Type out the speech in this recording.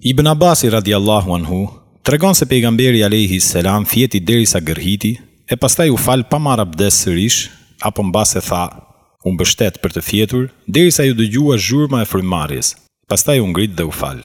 Ibn Abasi radiallahu anhu, tregon se pejgamberi Alehi Selam fjeti deri sa gërhiti, e pastaj u falë pa marab desë sërish, apo e tha, unë bështet për të fjetur, deri sa ju dëgjua zhurma e frimarjes, pastaj u ngrit dhe u falë.